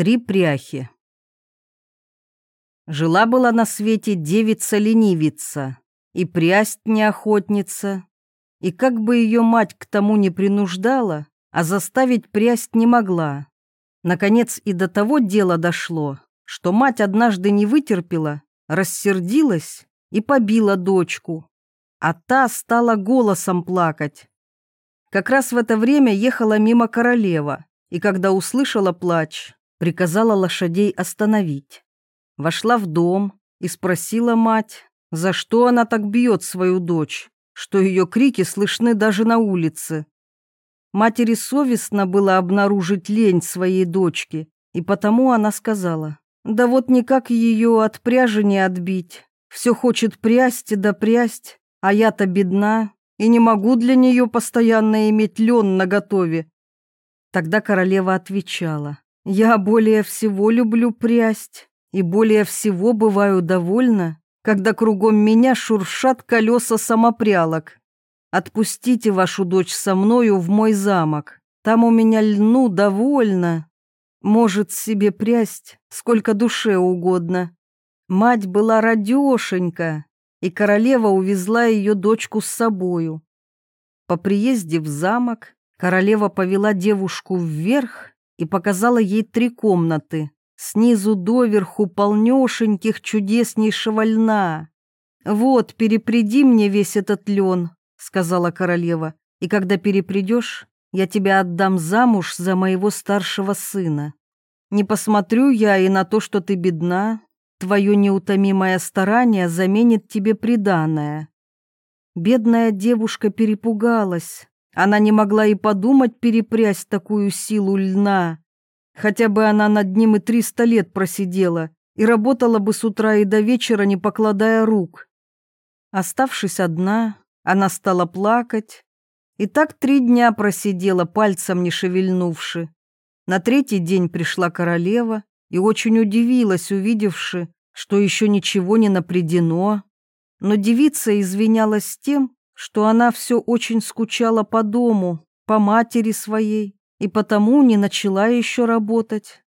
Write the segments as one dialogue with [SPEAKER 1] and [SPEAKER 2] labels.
[SPEAKER 1] Три пряхи. Жила-была на свете девица-ленивица, и прясть неохотница, и как бы ее мать к тому не принуждала, а заставить прясть не могла. Наконец и до того дела дошло, что мать однажды не вытерпела, рассердилась и побила дочку, а та стала голосом плакать. Как раз в это время ехала мимо королева, и когда услышала плач, приказала лошадей остановить. Вошла в дом и спросила мать, за что она так бьет свою дочь, что ее крики слышны даже на улице. Матери совестно было обнаружить лень своей дочки, и потому она сказала, да вот никак ее от пряжи не отбить, все хочет прясть да прясть, а я-то бедна и не могу для нее постоянно иметь лен наготове. Тогда королева отвечала, я более всего люблю прясть и более всего бываю довольна, когда кругом меня шуршат колеса самопрялок. Отпустите вашу дочь со мною в мой замок, там у меня льну довольно. Может себе прясть, сколько душе угодно. Мать была радешенька, и королева увезла ее дочку с собою. По приезде в замок королева повела девушку вверх и показала ей три комнаты, снизу доверху полнешеньких чудеснейшего льна. «Вот, перепреди мне весь этот лен», — сказала королева, «и когда перепредешь, я тебя отдам замуж за моего старшего сына. Не посмотрю я и на то, что ты бедна, твое неутомимое старание заменит тебе приданое». Бедная девушка перепугалась, она не могла и подумать перепрясть такую силу льна. Хотя бы она над ним и триста лет просидела и работала бы с утра и до вечера, не покладая рук. Оставшись одна, она стала плакать, и так три дня просидела, пальцем не шевельнувши. На третий день пришла королева и очень удивилась, увидевши, что еще ничего не напредено. Но девица извинялась тем, что она все очень скучала по дому, по матери своей, и потому не начала еще работать.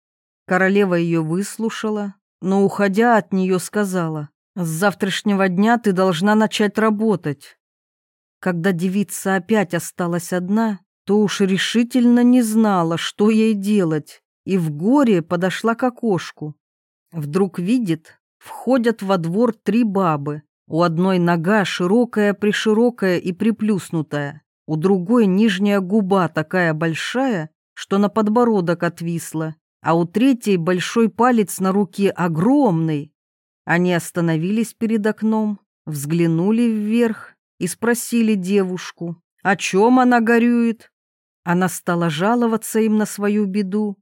[SPEAKER 1] Королева ее выслушала, но, уходя от нее, сказала, «С завтрашнего дня ты должна начать работать». Когда девица опять осталась одна, то уж решительно не знала, что ей делать, и в горе подошла к окошку. Вдруг видит, входят во двор три бабы, у одной нога широкая-приширокая и приплюснутая, у другой нижняя губа такая большая, что на подбородок отвисла, а у третьей большой палец на руке огромный. Они остановились перед окном, взглянули вверх и спросили девушку, о чем она горюет. Она стала жаловаться им на свою беду,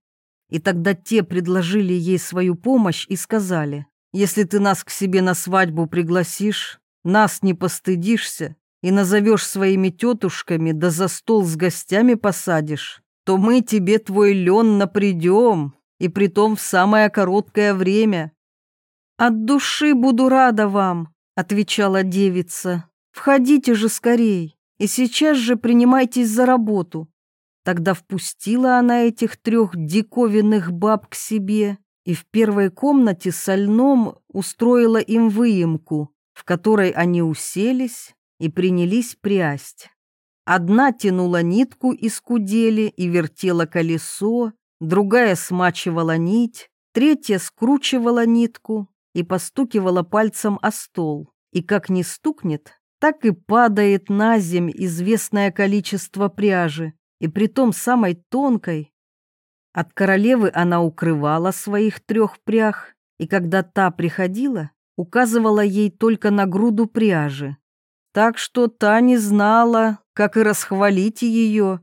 [SPEAKER 1] и тогда те предложили ей свою помощь и сказали, если ты нас к себе на свадьбу пригласишь, нас не постыдишься и назовешь своими тетушками, да за стол с гостями посадишь, то мы тебе твой лен напридем, и притом в самое короткое время». «От души буду рада вам», — отвечала девица. «Входите же скорей, и сейчас же принимайтесь за работу». Тогда впустила она этих трех диковинных баб к себе и в первой комнате со льном устроила им выемку, в которой они уселись и принялись прясть. Одна тянула нитку из кудели и вертела колесо, другая смачивала нить, третья скручивала нитку и постукивала пальцем о стол. И как не стукнет, так и падает на земь известное количество пряжи, и притом самой тонкой, от королевы она укрывала своих трех прях, и когда та приходила, указывала ей только на груду пряжи. Так что та не знала, как и расхвалить ее.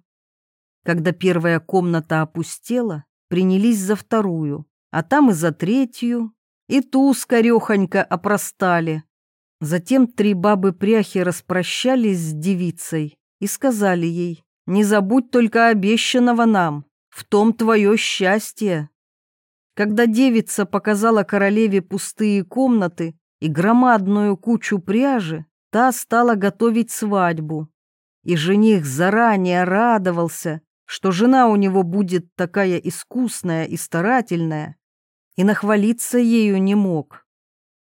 [SPEAKER 1] Когда первая комната опустела, принялись за вторую, а там и за третью, и ту скорехонько опростали. Затем три бабы-пряхи распрощались с девицей и сказали ей, «Не забудь только обещанного нам, в том твое счастье. Когда девица показала королеве пустые комнаты и громадную кучу пряжи, та стала готовить свадьбу. И жених заранее радовался, что жена у него будет такая искусная и старательная, и нахвалиться ею не мог.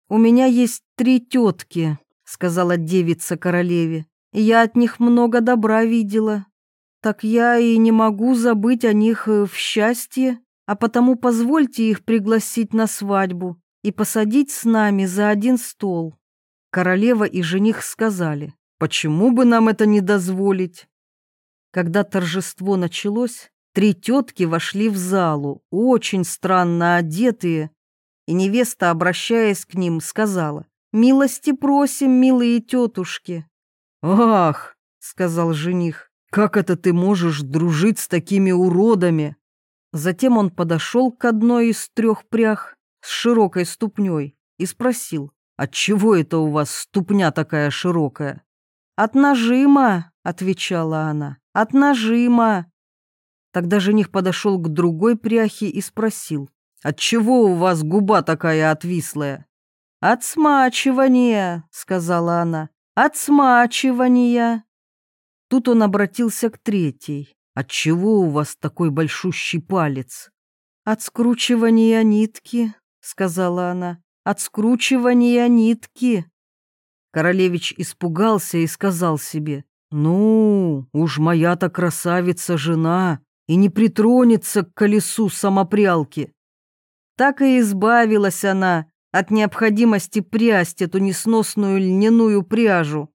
[SPEAKER 1] «У меня есть три тетки», — сказала девица королеве, «и я от них много добра видела. Так я и не могу забыть о них э, в счастье, а потому позвольте их пригласить на свадьбу и посадить с нами за один стол». Королева и жених сказали, «Почему бы нам это не дозволить?» Когда торжество началось, три тетки вошли в залу, очень странно одетые, и невеста, обращаясь к ним, сказала, «Милости просим, милые тетушки». «Ах!» — сказал жених, «как это ты можешь дружить с такими уродами?» Затем он подошел к одной из трех прях с широкой ступней и спросил, «Отчего это у вас ступня такая широкая?» «От нажима», — отвечала она, — «от нажима». Тогда жених подошел к другой пряхе и спросил, «Отчего у вас губа такая отвислая?» «От смачивания», — сказала она, — «от смачивания». Тут он обратился к третьей. «Отчего у вас такой большущий палец?» «От скручивания нитки», — сказала она, — «от скручивания нитки». Королевич испугался и сказал себе, «Ну, уж моя-то красавица-жена и не притронется к колесу самопрялки». Так и избавилась она от необходимости прясть эту несносную льняную пряжу.